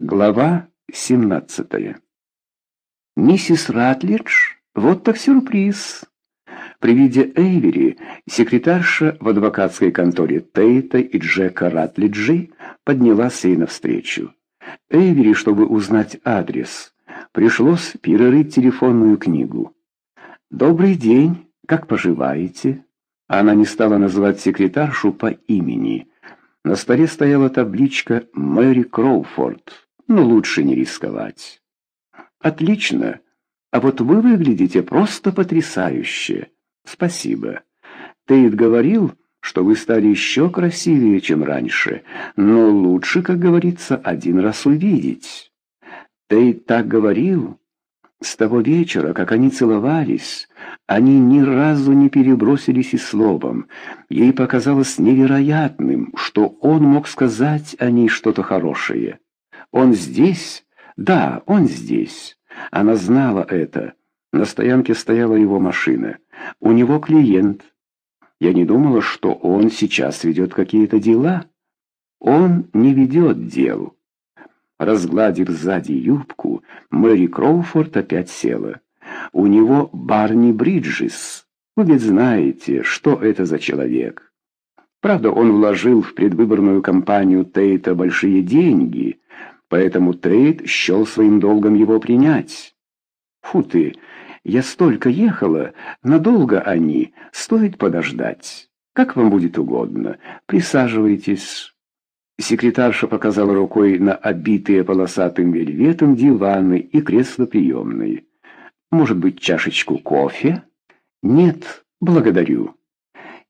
Глава 17 Миссис Ратлидж, вот так сюрприз. При виде Эйвери секретарша в адвокатской конторе Тейта и Джека Ратлиджей поднялась ей навстречу. Эйвери, чтобы узнать адрес, пришлось перерыть телефонную книгу. «Добрый день, как поживаете?» Она не стала называть секретаршу по имени. На столе стояла табличка «Мэри Кроуфорд» но лучше не рисковать. Отлично. А вот вы выглядите просто потрясающе. Спасибо. Тейт говорил, что вы стали еще красивее, чем раньше, но лучше, как говорится, один раз увидеть. Тейт так говорил. С того вечера, как они целовались, они ни разу не перебросились и словом. Ей показалось невероятным, что он мог сказать о ней что-то хорошее. «Он здесь?» «Да, он здесь». Она знала это. На стоянке стояла его машина. У него клиент. Я не думала, что он сейчас ведет какие-то дела. Он не ведет дел. Разгладив сзади юбку, Мэри Кроуфорд опять села. У него Барни Бриджес. Вы ведь знаете, что это за человек. Правда, он вложил в предвыборную кампанию Тейта большие деньги, поэтому Тейт счел своим долгом его принять. Фу ты, я столько ехала, надолго они, стоит подождать. Как вам будет угодно, присаживайтесь. Секретарша показала рукой на обитые полосатым вельветом диваны и кресло приемные. Может быть, чашечку кофе? Нет, благодарю.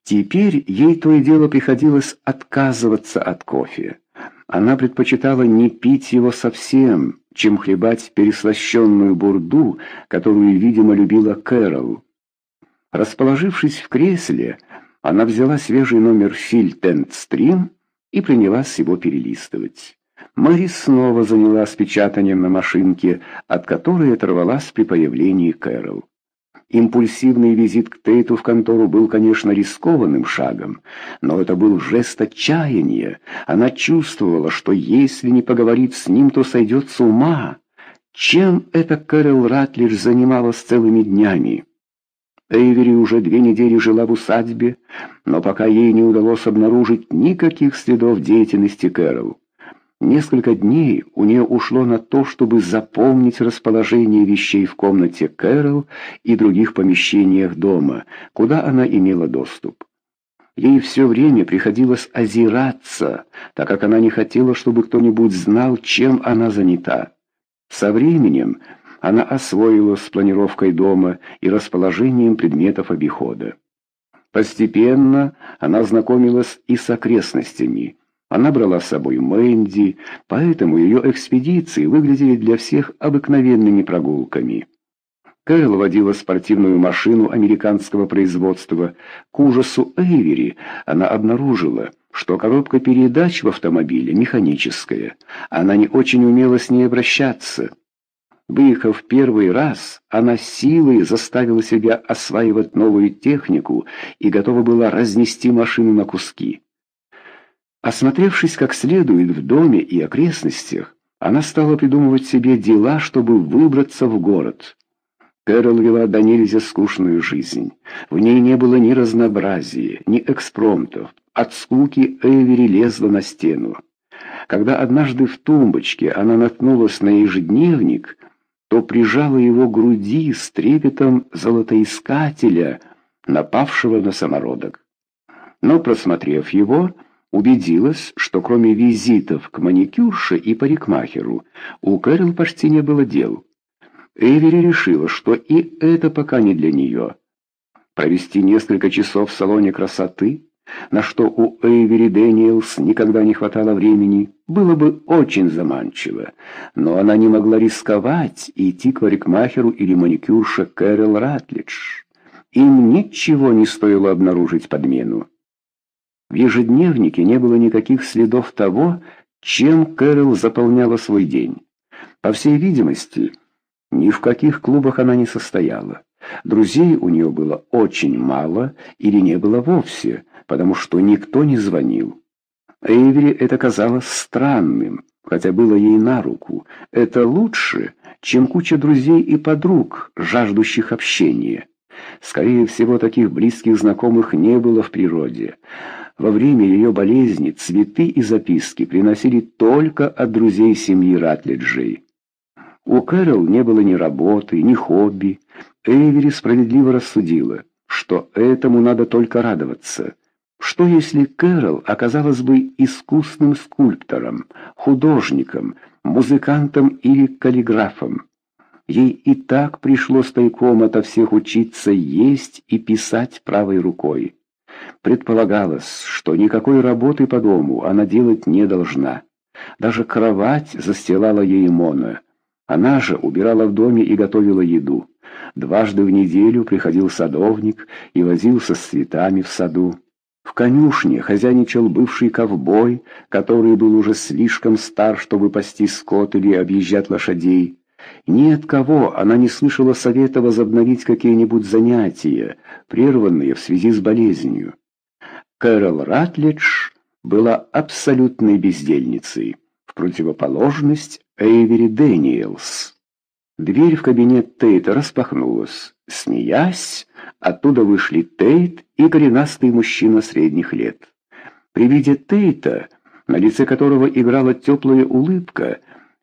Теперь ей то и дело приходилось отказываться от кофе. Она предпочитала не пить его совсем, чем хлебать переслащенную бурду, которую, видимо, любила Кэрол. Расположившись в кресле, она взяла свежий номер «Фильтенд Стрим» и принялась его перелистывать. Мэри снова занялась печатанием на машинке, от которой оторвалась при появлении Кэрол. Импульсивный визит к Тейту в контору был, конечно, рискованным шагом, но это был жест отчаяния. Она чувствовала, что если не поговорит с ним, то сойдет с ума. Чем эта Кэрол Ратлидж занималась целыми днями? Эйвери уже две недели жила в усадьбе, но пока ей не удалось обнаружить никаких следов деятельности Кэрол. Несколько дней у нее ушло на то, чтобы запомнить расположение вещей в комнате Кэрол и других помещениях дома, куда она имела доступ. Ей все время приходилось озираться, так как она не хотела, чтобы кто-нибудь знал, чем она занята. Со временем она освоилась с планировкой дома и расположением предметов обихода. Постепенно она знакомилась и с окрестностями – она брала с собой Мэнди, поэтому ее экспедиции выглядели для всех обыкновенными прогулками. Кэрол водила спортивную машину американского производства. К ужасу Эйвери она обнаружила, что коробка передач в автомобиле механическая. Она не очень умела с ней обращаться. Выехав первый раз, она силой заставила себя осваивать новую технику и готова была разнести машину на куски. Осмотревшись как следует в доме и окрестностях, она стала придумывать себе дела, чтобы выбраться в город. Кэрол вела до нельзя скучную жизнь. В ней не было ни разнообразия, ни экспромтов. От скуки Эвери лезла на стену. Когда однажды в тумбочке она наткнулась на ежедневник, то прижала его к груди с трепетом золотоискателя, напавшего на самородок. Но, просмотрев его, убедилась, что кроме визитов к маникюрше и парикмахеру у Кэрол почти не было дел. Эйвери решила, что и это пока не для нее. Провести несколько часов в салоне красоты, на что у Эйвери Дэниелс никогда не хватало времени, было бы очень заманчиво, но она не могла рисковать идти к парикмахеру или маникюрше Кэрол Ратлидж. Им ничего не стоило обнаружить подмену. В ежедневнике не было никаких следов того, чем Кэрол заполняла свой день. По всей видимости, ни в каких клубах она не состояла. Друзей у нее было очень мало или не было вовсе, потому что никто не звонил. Эйвери это казалось странным. хотя было ей на руку. Это лучше, чем куча друзей и подруг, жаждущих общения. Скорее всего, таких близких знакомых не было в природе. Во время ее болезни цветы и записки приносили только от друзей семьи Ратлиджей. У Кэрол не было ни работы, ни хобби. Эйвери справедливо рассудила, что этому надо только радоваться. Что если Кэрол оказалась бы искусным скульптором, художником, музыкантом или каллиграфом? Ей и так пришлось тайком ото всех учиться есть и писать правой рукой. Предполагалось, что никакой работы по дому она делать не должна. Даже кровать застилала ей Мона. Она же убирала в доме и готовила еду. Дважды в неделю приходил садовник и возился с цветами в саду. В конюшне хозяйничал бывший ковбой, который был уже слишком стар, чтобы пасти скот или объезжать лошадей. Ни от кого она не слышала совета возобновить какие-нибудь занятия, прерванные в связи с болезнью. Кэрол Ратлидж была абсолютной бездельницей, в противоположность Эйвери Дэниелс. Дверь в кабинет Тейта распахнулась. Смеясь, оттуда вышли Тейт и коренастый мужчина средних лет. При виде Тейта, на лице которого играла теплая улыбка,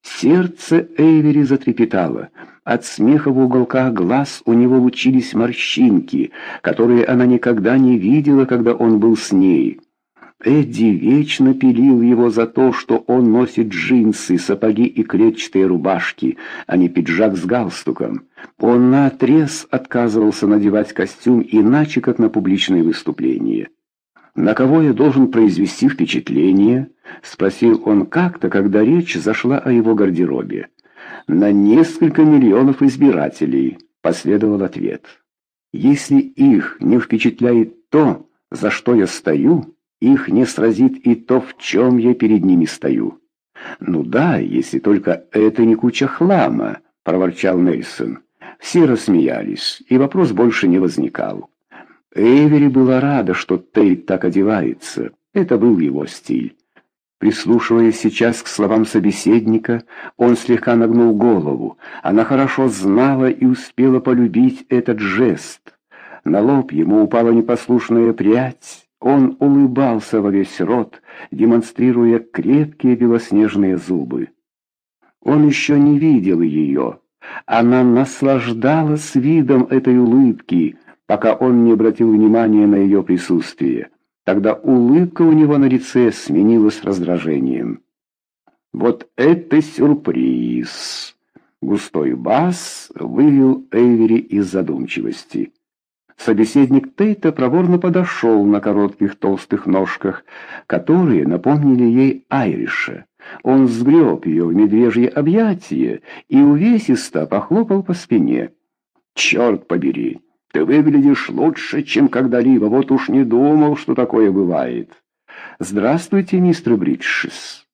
сердце Эйвери затрепетало. От смеха в уголках глаз у него учились морщинки, которые она никогда не видела, когда он был с ней. Эдди вечно пилил его за то, что он носит джинсы, сапоги и клетчатые рубашки, а не пиджак с галстуком. Он наотрез отказывался надевать костюм иначе, как на публичное выступление. «На кого я должен произвести впечатление?» — спросил он как-то, когда речь зашла о его гардеробе. «На несколько миллионов избирателей», — последовал ответ. «Если их не впечатляет то, за что я стою...» Их не сразит и то, в чем я перед ними стою. «Ну да, если только это не куча хлама», — проворчал Нельсон. Все рассмеялись, и вопрос больше не возникал. Эвери была рада, что Тейт так одевается. Это был его стиль. Прислушиваясь сейчас к словам собеседника, он слегка нагнул голову. Она хорошо знала и успела полюбить этот жест. На лоб ему упала непослушная прядь. Он улыбался во весь рот, демонстрируя крепкие белоснежные зубы. Он еще не видел ее. Она наслаждалась видом этой улыбки, пока он не обратил внимания на ее присутствие. Тогда улыбка у него на лице сменилась раздражением. «Вот это сюрприз!» Густой бас вывел Эйвери из задумчивости. Собеседник Тейта проворно подошел на коротких толстых ножках, которые напомнили ей Айриша. Он сгреб ее в медвежье объятие и увесисто похлопал по спине. «Черт побери, ты выглядишь лучше, чем когда-либо, вот уж не думал, что такое бывает. Здравствуйте, мистер Бриджес».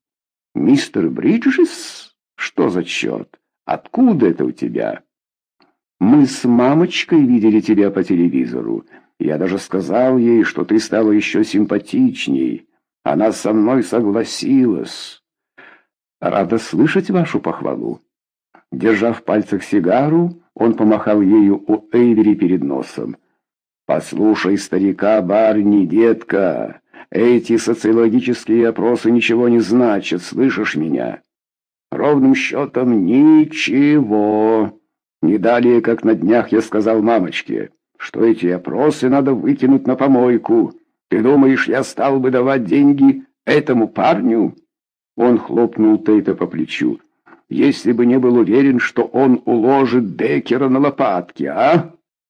«Мистер Бриджес? Что за черт? Откуда это у тебя?» Мы с мамочкой видели тебя по телевизору. Я даже сказал ей, что ты стала еще симпатичней. Она со мной согласилась. Рада слышать вашу похвалу. Держа в пальцах сигару, он помахал ею у Эйвери перед носом. «Послушай старика, барни, детка, эти социологические опросы ничего не значат, слышишь меня?» «Ровным счетом ничего». Не далее, как на днях я сказал мамочке, что эти опросы надо выкинуть на помойку. Ты думаешь, я стал бы давать деньги этому парню?» Он хлопнул Тейта по плечу. «Если бы не был уверен, что он уложит Деккера на лопатки, а?»